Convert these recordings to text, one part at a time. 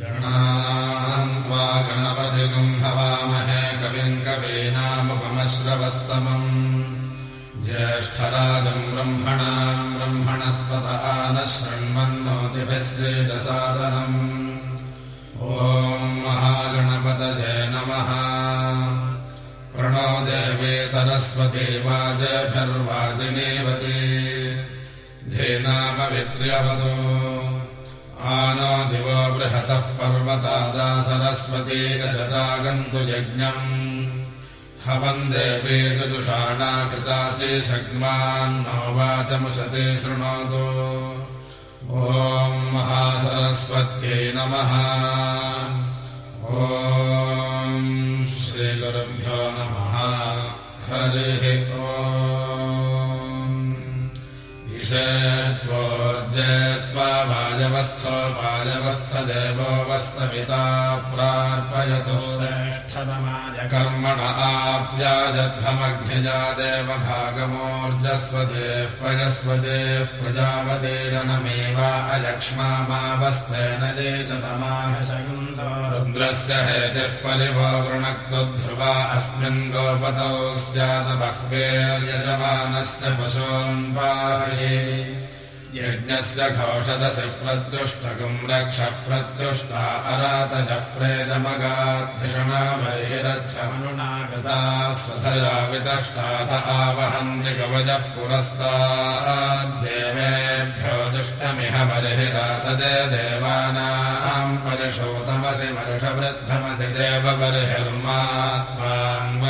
गणाम् त्वा गणपतिगम् भवामहे कविम् कवीनामुपमश्रवस्तमम् ज्येष्ठराजम् ब्रह्मणाम् ब्रह्मणस्पत नः शृण्वन्नोतिभिः श्रीदसादनम् ॐ महागणपतये नमः। प्रणो देवे सरस्वती वाजभिर्वाजिनीवती धेनामवित्र्यवतो आनो दिवो बृहतः पर्वतादा सरस्वती गजदागन्तु यज्ञम्। हवम् देवे चतुषाणा कृता चेषग्मान्नो वाचमुशते शृणोतु। ॐ महासरस्वत्यै नमः। ॐ श्रीगुरुभ्यो नमः। हरिः ॐ त्वोर्जेत्वा वायवस्थो वायवस्थदेवो वः सविता प्रार्पयतु श्रेष्ठतमाय कर्मण आप्याजध्वमग्निजा देव भागमोर्जस्वदेः पयस्वदेः प्रजापतेरनमेव अयक्ष्मामावस्तेन देशतमाहशकुन्तो रुद्रस्य हेतिः परिभो वृणक्तु ध्रुवा अस्मिन् गोपतौ स्यात् बह्वेर्यजमानस्य पशून् पाये यज्ञस्य घोषदसि रक्षः प्रत्युष्टा अरातजः गता स्वधया वितष्टाथ आवहन्ति कवजः पुरस्ताद्देवेभ्यो दुष्टमिह बर्हिरासदे देवानाम् परिशोतमसि वर्षवृद्धमसि देवबर्हिर्मा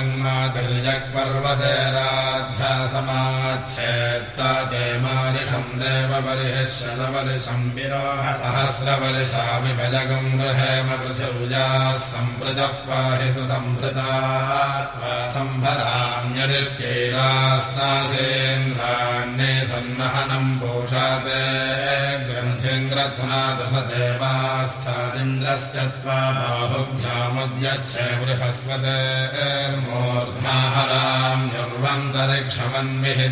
वङ्मातिर्यक्पर्वतेराध्यासमाच्छेत्ता ते मारिषम् विरोह सहस्रवर्षामि भजगम् गृहेम पृथिव्याः सम्प्रजः पाहि त्वा सम्भराम्यदित्यैरास्तासेन्द्राण्ये सन्नहनम् पोषाते देवास्थादिन्द्रस्य त्वा बाहुभ्यामुद्यच्छे बृहस्पतेर्मूर्धाहराम् निर्वन्तरिक्षमन्विहि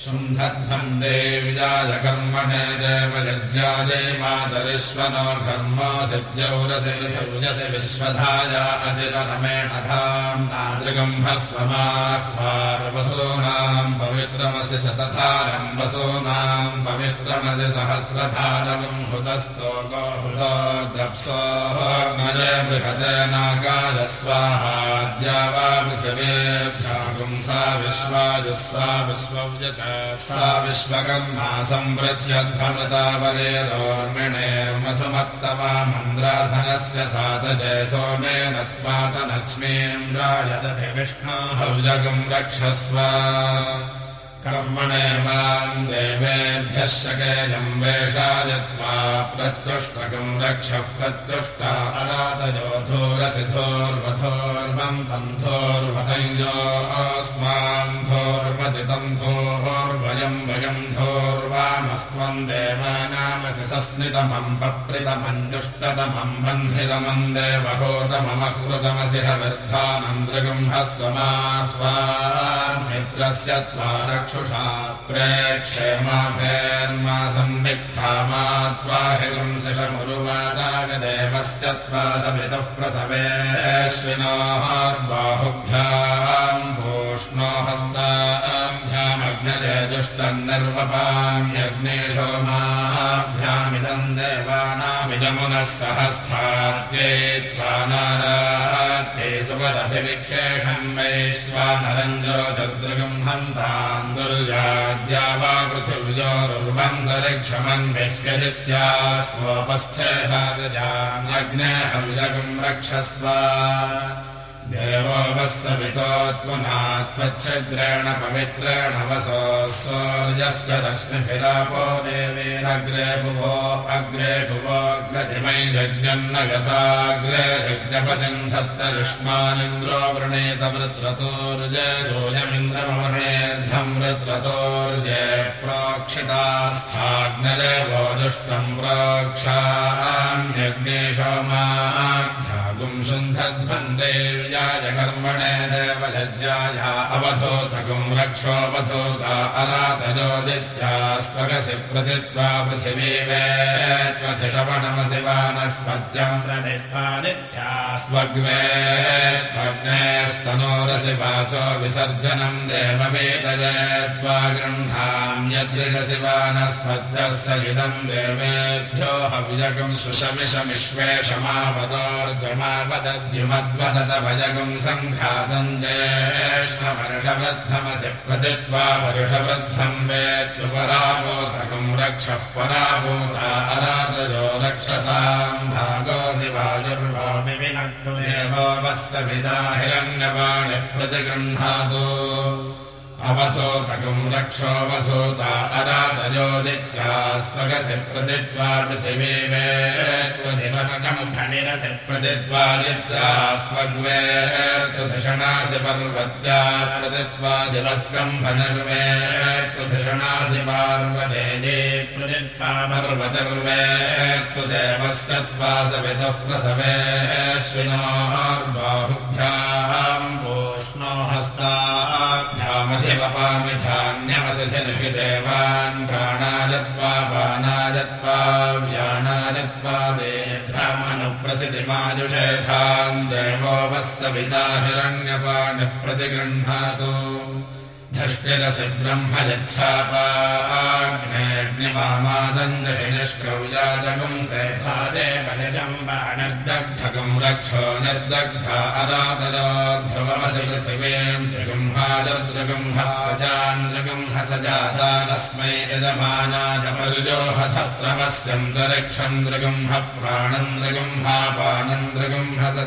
शुन्धध्वम् देव्याय कर्मणे देवयज्ञायै मातरिश्वनो घर्मा सिद्ध्यौरसि विश्वधाया असि रमेण भस्वमाह्वार्वसूनाम् पवित्रमसि शतधारम् वसूनाम् पवित्रमसि सहस्रधारकम् हुतस्तोको हुतो द्रप्सोः नये वा पृथिवेभ्यागुम् सा विश्वायुः सा विश्वव्यच सा विश्वकर्मा सम्प्रत्यध्वमृतावरेरोर्मिणेर्मधुमत्तमा मन्द्राधनस्य सातजय सोमेन त्वातनक्ष्मीन्द्राय दधि विष्णो हव्यगम् रक्षस्व कर्मणे माम् देवेभ्यः शकेयम् वेषाय त्वा प्रत्युष्टकम् रक्षः अस्मान् धोर्वति तन्धोर्वयम् वयम् धोर्वामस्त्वम् देवानामसि सस्नितमम् पप्रितमञ्जुष्टतमम् बह्नितमम् देवहोतममहृतमसि हविर्धानम् दृगम्हस्त्वमाह्वामित्रस्य त्वा चक्षुषा प्रेक्षेमाभेर्मा संविक्था मा त्वाहिगुम् शिशमुरुवादागदेवस्य त्वा सवितः प्रसवेश्विनोर्बाहुभ्याम् पूष्णो हस्ताभ्यामग्नजजुष्टम् निर्वपाम्यग्ने सोमाभ्यामिदम् देवानामिदमुनः सहस्थात्ये त्वा नाराध्ये सुवरभिविखेषम् वैश्वानरञ्जो दर्दृगम् हन्ताम् दुर्जाद्या वा स्वोपस्थे सादजाम्यग्ने हव्यगम् रक्षस्व। देवो वः सवितोत्पुना त्वच्छिद्रेण पवित्रेण वसो सूर्यस्य रश्मिभिरापो देवीरग्रे भुवो अग्रे भुवोऽग्रधिमै यज्ञन्न गताग्रे यज्ञपतिम् धत्तयुष्मानिन्द्रो वृणेत वृत्रतोर्जे योजमिन्द्रमवनेर्धम् जुष्टम् प्रोक्षान्यग्ने सोमाघ्यागुम् देव्याय कर्मणे देवयज्ञाय अवधूतकुं रक्षोऽवधूता अरातजोदित्यास्त्वगसि प्रतित्वा पृथिवी वेत्वधिषवणमसि वानस्पत्यम् प्रतित्वादित्यास्त्वग्वे त्वग्नेस्तनोरसि वाचो विसर्जनम् देववेदये त्वा गृह्णाम्यद्रिरसि वानस्पत्यः स इदम् देवेभ्यो हव्यगम् सुषमिषमिश्वेषमावदोर्जमावदद्युमद्वदत भजगुम् सङ्घातम् ज्येष्णवर्षवृद्धमसि प्रतित्वा वर्षवृद्धम् वेत्युपराबोधकम् रक्षः पराभूता अरादयो रक्षसाम् भागोऽसि विनक्तुमेवो वस्य पिता हिरण्यवाणिः प्रतिगृह्णातु अवधूतकम् रक्षोऽवधूता अराधयोदित्यास्त्वगसि प्रतित्वा पृथिवी वेत्वधिमस्कम्फणिरसि प्रतित्वादित्यास्त्वग्वेत्वधिषणासि पर्वत्या प्रतित्वा दिवस्कम्भनिर्वेत्वधिषणासि पार्वतेजे प्रतित्वा पर्वतिर्वेत्तु देवस्य त्वा सवितुः प्रसवेश्विनोर्बाहुभ्याम् पोष्णो हस्ताभ्यामधि वपामिधान्यवसिधिर्हि देवान् प्राणायत्वा पानायत्वा व्यानायत्वा देभ्यामनुप्रसिद्धिमायुषेधान् देवो वस्य पिता हिरण्यपाणिः प्रतिगृह्णातु ब्रह्म यच्छापाग्नेऽग्निमामादम् जहि निष्क्रौजातकम् सेधादेवजम् निर्दग्धकम् रक्षो निर्दग्धा अरातरो ध्रुवमसि पृथिवीम् दृगुम्हाजद्रगुम्हाजान्द्रगुम्ह स जातानस्मै यजमानाजपरुजोह धत्रमस्यन्तरिक्षम् दृगुम्ह प्राणम् दृगुम्हापानम् दृगुम्ह स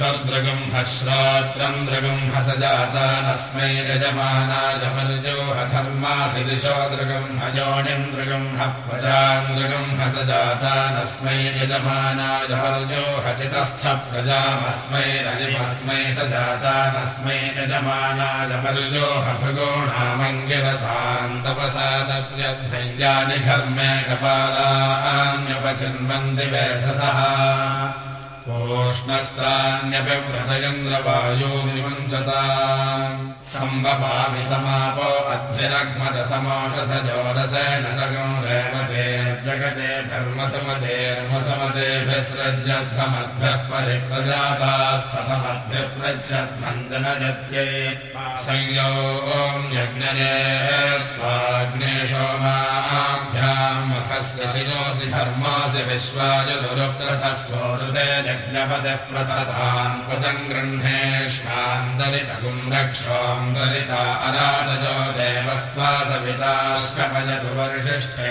जातानस्मै यजमानाजपरुजोह धरुणमसि दिवम् दृगुम्ह चक्ष र्दृगुम्ह श्रोत्रम् दृगुम्ह स जातानस्मै यजमानाय पर्योह धर्मासि दिशो दृगुम्ह योनिम् दृगुम्ह प्रजाम् दृगुम्ह स जातानस्मै यजमानाय पर्योह चितस्थ प्रजामस्मै रजिमस्मै स जातानस्मै यजमानाय पर्योह भृगोणामङ्गिरशान्तपसादप्यधैर्यानि घर्मे कपालान्यपचिन्वन्ति वेधसः ोष्णस्तान्यपि व्रतयन्द्रवायो विमुञ्चता सम्भवामि समापो अद्भिरग्मदसमोषधजोरसेन सगम् रेवते जगते धर्मथमतेर्मथमतेभिसृज्यध्वमद्भ्यः परिप्रजातास्थमद्भ्यः पृच्छध्वन्दनजत्यै संयो ॐ यज्ञने त्वाग्नेशोमाभ्याम् मखस्य शिरोसि धर्मासि विश्वायुरुप्रथस्वोरुते यज्ञपतिः प्रथताम् क्वचम् गृह्णेष्वान्दरितगुम् रक्षोऽन्दरिता अराधजो देवस्त्वा सविताश्रभजतु वर्षिष्ठे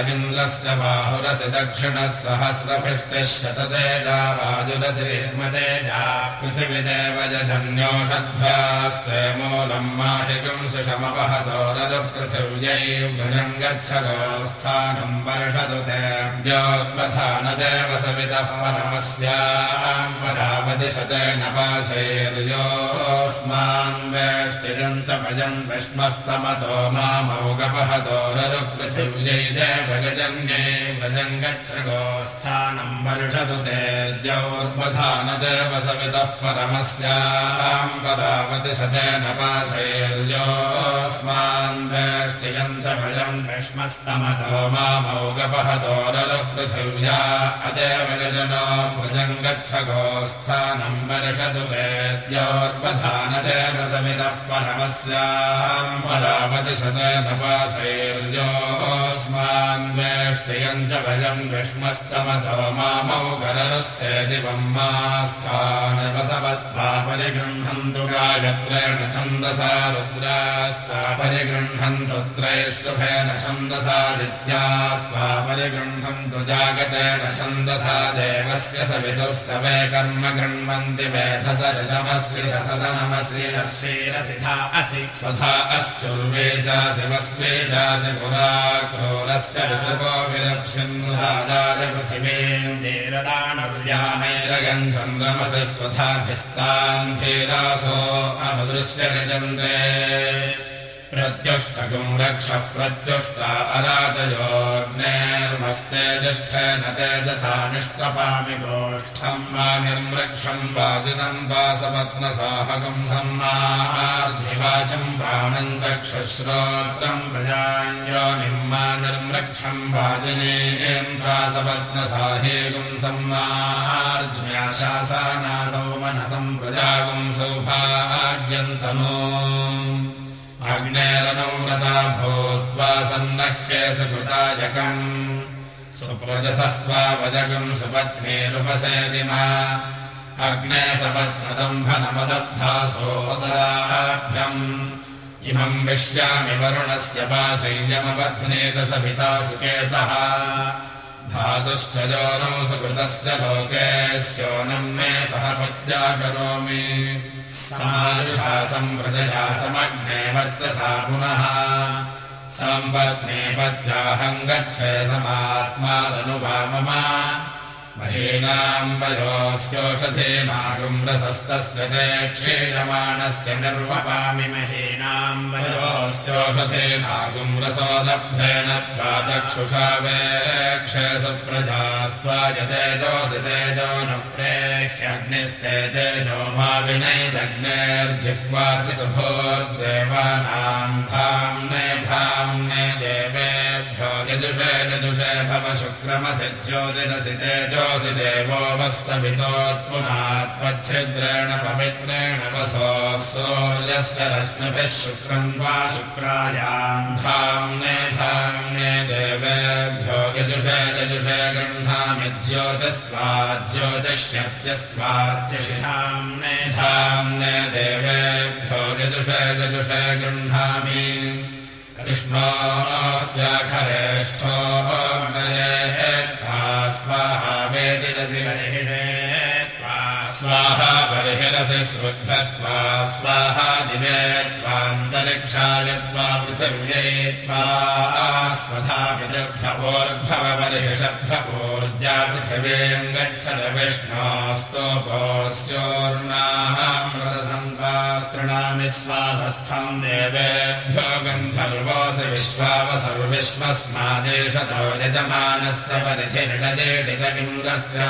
बाहुरसि दक्षिणः सहस्रभृष्टिः शततेजा वाजुरसिर्मतेजाः पृथिविदेव यजन्योषध्यास्ते मूलम् माहिकम् शिशमपहतोररुः पृथिव्यै व्रजम् गच्छ गोस्थानम् वर्षतु तेऽव्योत्पधानदेव सवितः परमस्याम् परावदिशतेन पाशैर्योऽस्मान् वेष्टिरम् च भजन् विष्मस्तमतो मामौगपहतोररुः पृथिव्यै देवगजन्ये व्रजम् गच्छ गोस्थानम् वर्षतु ते द्यौर्बधानदेव सवितः परमस्याम् परावति शतेन पाशैर्योऽस्मान् वेष्टियम् च भजम् विष्मस्तमतो मामौगपहतोररुः पृथिव्या अदेव गजनो व्रजम् गच्छ गोस्थानम् वर्षतु ते द्यौर्बधानदेव सवितः परमस्याम् परावति शतेन स्मान्वेष्टयम् च भजम् विष्मस्तमतो मामौ कररुस्ते दिवम् परिगृह्णन्तु गायत्रेण छन्दसा रुद्रास्त्वा परिगृह्णन्तु त्रैष्टुभेन छन्दसादित्यास्त्वा परिगृह्णन्तु जागतेन छन्दसा देवस्य सवितुस्तवे कर्म गृह्णन्ति स्वधा अस्युर्वे चासि वस्वे चासि पुरा क्रो घोरस्य विसृपो विरप्सिन्दाय पृथिवीन्दीरदानव्यामैरगम् चन्द्रमसि स्वधाभिस्तान् धीरासो अनुदृश्य गजन्ते प्रत्युष्टगुम् रक्षः प्रत्युष्टा अरातयोग्नेर्मस्ते तिष्ठेन तेजसा निष्टपामि गोष्ठम् वा निर्मृक्षम् वाजिनम् वासपत्नसाहकम् सम्मार्जिवाचम् प्राणम् चक्षुश्रोत्रम् प्रजायोनिम् मा निर्मृक्षम् वाजिनीम् वासपत्नसाहेगुम् सम्मार्ज्म्याशासानासौ मनसम् प्रजागुम् सौभाग्यन्तनो अग्नेरनौ रता भूत्वा सन्नह्ये सुकृतायकम् सुप्रजसस्त्वावजगम् सुपत्नीरुपसेदिमा अग्ने सपत्नदम्भनमदब्धासोदराभ्यम्। इमम् विश्यामि वरुणस्य पाशय्यमपध्नेत सभिता सुकेतः धातुश्च योनौ सुकृतस्य लोके स्योनम् मे सह पत्या करोमि सम्प्रजया समग्ने वर्चसा पुनः। सम्पत्ने पत्याहम् गच्छे मम महीनाम् वयोस्योषधेनागुम् रसस्तस्य ते क्षेयमाणस्य निर्वपामि महीनाम् वयोस्योषधेनागुम् रसोदब्धेन त्वा चक्षुषा वेक्षे सुप्रजास्त्वाय तेजोऽसि तेजो न प्रेह्यग्निस्ते तेजो मा विनैदग्नेर्जिह्वासि सुभोर्देवानाम् धाम्ने धाम्ने शुक्रमसि ज्योतिरसि तेजो ोऽसि देवो वस्तवितोत्पुना त्वच्छिद्रेण पवित्रेण वसो सूर्यस्य रश्मिभिः शुक्रम् वा शुक्रायाम् धाम्ने धाम्ने देवेभ्यो यजुषे यजुषे गृह्णामि ज्योतिस्त्वा ज्योतिष्यत्यस्त्वाच्यशिधाम्ने धाम्ने देवेभ्यो यजुषे यजुषे गृह्णामि कृष्णोऽस्य खरेष्ठो स्वाहा वेदिरसि स्वाहा बर्हिरसि श्रुद्धस्त्वा स्वाहा दिवे त्वान्तरिक्षाय त्वा पृथिव्यै त्वा स्वधा बर्हिषद्भपोर्जा पृथिवीम् गच्छद विष्णोस्तोपोऽस्योर्णामृतसन्त्वास्तृणामि स्वासस्थम् देवेभ्यो गन्धर्वोऽसि विश्वावसौ विश्वस्मादेशतो यजमानस्य परिधिर्णजेडितमिन्द्रस्य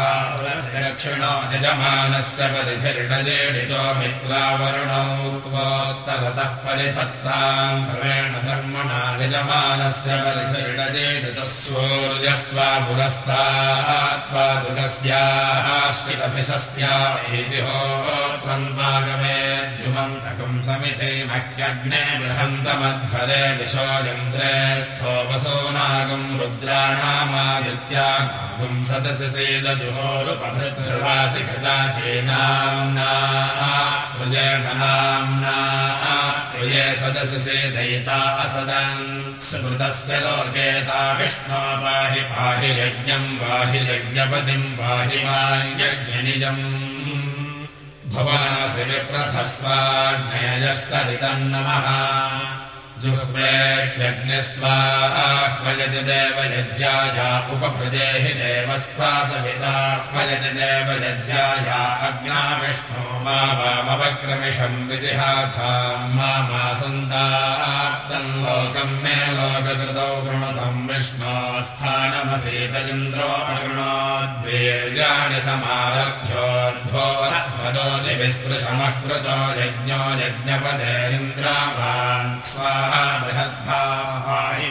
दक्षिणो यजमानस्य परिधिर्णजेडितो मित्रावरुणौ त्वोत्तरतः परिधत्ताम् ध्रुवेण धर्मणा यजमानस्य परिधिर्णजेडितः सूर्यस्त्वा पुरस्तात्वा दुरस्याः श्रितभिषस्त्या इति होत्रन्वागमेद्युमन्तकम् समिथे मह्यग्ने बृहन्तमध्वरे विशोयन्त्रे स्थो वसोनागम् रुद्राणामादित्यागुम् सदसि सेदजुहोरुपभृतवासि कृता चेनाम्ना प्रियेण नाम्ना प्रिये सदसि सेदयिता असदन् सुकृतस्य लोकेता विष्णो पाहि पाहि यज्ञम् पाहि यज्ञपतिम् पाहि मा यज्ञनिजम् भुवनमसि विप्रथस्वाग्नेयष्टरितम् नमः जुह्वे ह्यग्निस्त्वाह्वयति देवयज्ञाया उपभृदेहि देवस्त्वा सविताह्वयति देवयज्ञाया अग्ना विष्णो मा वामवक्रमिषम् विजिहाथाम् मा मा सन्ताप्तम् लोकम् मे लोककृतौ कृणुतम् विष्णोस्थानमसीतरिन्द्रो अकृणोद्वीर्याणि समारभ्योर्ध्वोरध्वरोति विसृशमः कृतो यज्ञो यज्ञपदेरिन्द्रावान् स्वाहा बृहद्भाहि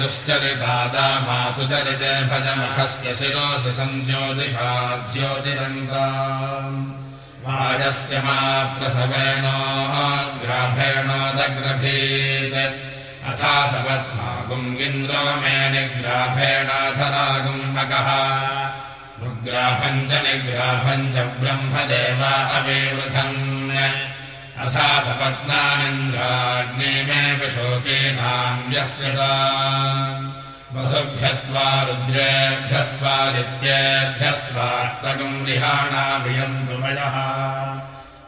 दुश्चरितादामा सुचरिते भजमुखस्य शिरोसि सञ्ज्योतिषा ज्योतिरङ्गा वाजस्य मा प्रसवेणोग्राभेणोदग्रभीत् अथा सपत्मागुम् इन्द्रो मे निग्राभेणाधरागुम् अगः उग्राभम् च निग्राभम् च ब्रह्मदेवा अविवृधन् अथा सपत्नानिन्द्राग्ने मे विशोचीनाम् यस्य वसुभ्यस्त्वा रुद्रेभ्यस्त्वादित्येभ्यस्त्वात्तगम् विहाणाभियन्तु मयः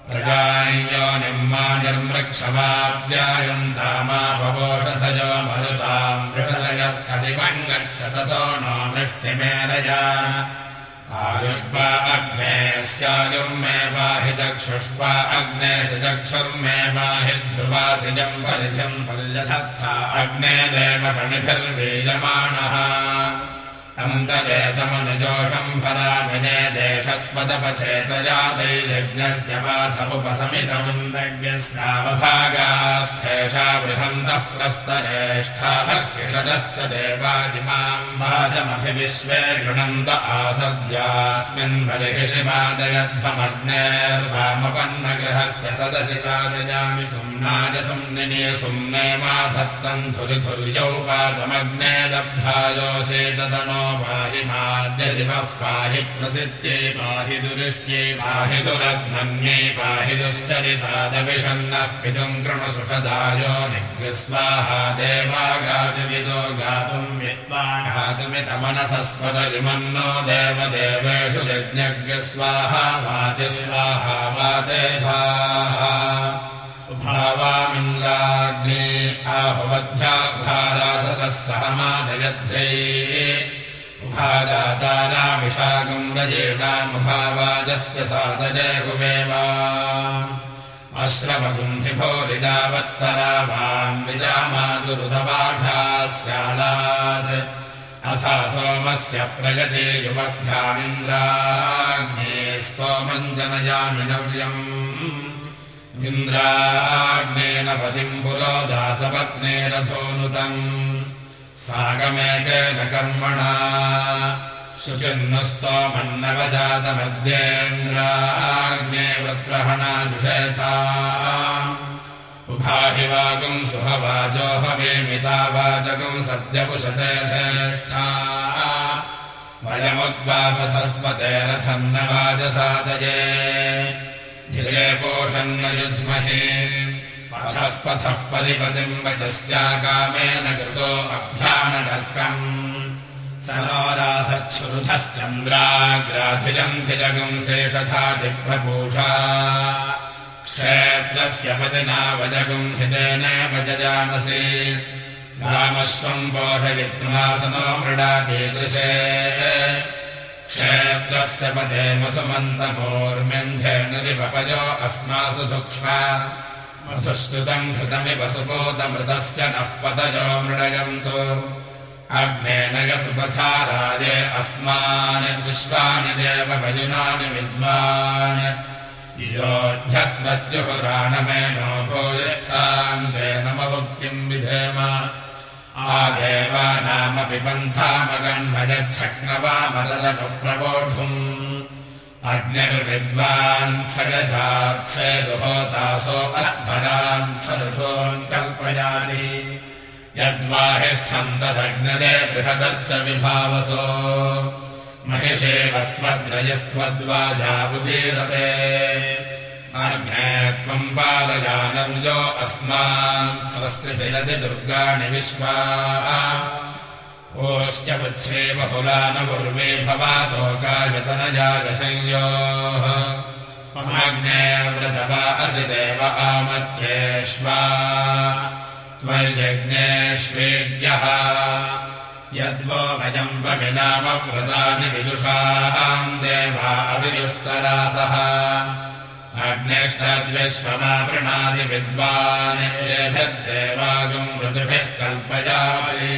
प्रजायोनिम् मा निर्मृक्षमाप्यायन्तामापवोषधयो मरुताम् मृगलय गच्छदिवम् गच्छ ततो नो वृष्टिमेरया आयुष्पा अग्ने स्यायुर्मे पाहि चक्षुष्पा अग्ने स चक्षुर्मे पाहि ध्रुवासिजम् परिजम् पर्यथत्सा अग्ने देवपणिभिर्वीयमाणः तन्तरेतमनुजोषम् फरामिने देशत्वदपचेतजातैर्यज्ञस्य वाचमुपसमितम् यज्ञस्यावभागास्थेषा बृहन्तः प्रस्तरेष्ठाभक्तिषदश्च देवादिमाम् वाचमभिविश्वे गृणन्त आसद्यास्मिन् बर्हिषिमादयध्वमग्नेर्वामपन्नगृहस्य सदसि सादयामि सुम्नाय सुम्निनि सुम्ने माधत्तम् धुरिधुर्यौ पादमग्ने दब्धायोषेतदनो पाहि माद्यदिवः पाहि प्रसिद्ध्यै पाहि दुरिष्ट्यै पाहि दुरग्मन्यै पाहि दुश्चरितादविषन्नः पितुम् कृणुसुषदायो निग्स्वाहा देवागादिविदो गातुम् विद्वाघातुमितमनसस्वदविमन्नो देवदेवेषु यज्ञज्ञस्वाहा वाचि स्वाहा वादेधाः भावामिन्द्राग्ने आहुवध्याभाराधसः सहमादयध्यै उभादाताराभिषाकम् रजेणामुभावाजस्य सादजे हुवेवा। अश्रवगुन्धिभोरिदावत्तरावान् विजामातुरुदवाघाः स्यालात् अथा सोमस्य प्रगते युवभ्यामिन्द्राग्ने स्तोमम् जनयामिनव्यम् इन्द्राग्नेन पतिम् पुरोदासपत्नेरथोनुतम् सागमेकेन कर्मणा। शुचिन्नस्तोमन्नवजातमध्येन्द्राग्ने वृत्रहणाजुषेथा उभाहि वागम् सुहवाचोहवेमितावाचकम् सद्यपुषते धेष्ठा वयमुद्वापथस्पते रथन्नवाजसादये धिरे पोषन्न युज्महे पथस्पथः परिपतिम् वचस्याकामेन कृतो अभ्यानडर्कम् स नोरासच्छुरुधश्चन्द्राग्राधिजम् शेषधातिप्रपूषा क्षेत्रस्य पतिना वजगुम् हितेनेव जजामसि ग्रामस्वम् पोषयित्वासनो मृडाकीदृशे क्षेत्रस्य पदे मधुमन्तमोर्म्यन्ध्यनुरिपयो अस्मासु धुक्ष्मा। मधुस्तुतम् घृतमिव सुपोतमृतस्य नः पतयो मृडयन्तु। अग्नेन यसुपथा राजे अस्मानि विश्वानि देवयुनानि विद्वान् योऽध्यस्मद्युहुराणमेनो भूयिष्ठान् तेनममुक्तिम् विधेम आदेवानामपि पन्थामगन्मयच्छक्नवामरदनुप्रवोढुम् अग्निर्विद्वान् सगजात्सेदुहोतासो अध्वरान् सरुधोन् कल्पयानि यद्वाहिष्ठम् तदग्नदे बृहदर्च विभावसो महिषेवत्वग्रयस्त्वद्वाजाबुधीरते अग्ने त्वम् पालयानम् यो अस्मान् स्वस्तिभिरति दुर्गाणि विश्वा। ओश्च पुच्छ्रे बहुलानपूर्वे भवातोकायतनजागसंयोः अग्ने व्रतवा असि देव आमत्येष्वा त्वय्यज्ञेष्वेद्यः यद्वो भजम् वमिनाम व्रतानि विदुषाम् देवा अविदुष्करासः अग्नेष्टद्विश्वमावृणादि विद्वान् एभिर्देवागम् ऋतुभिः कल्पयामि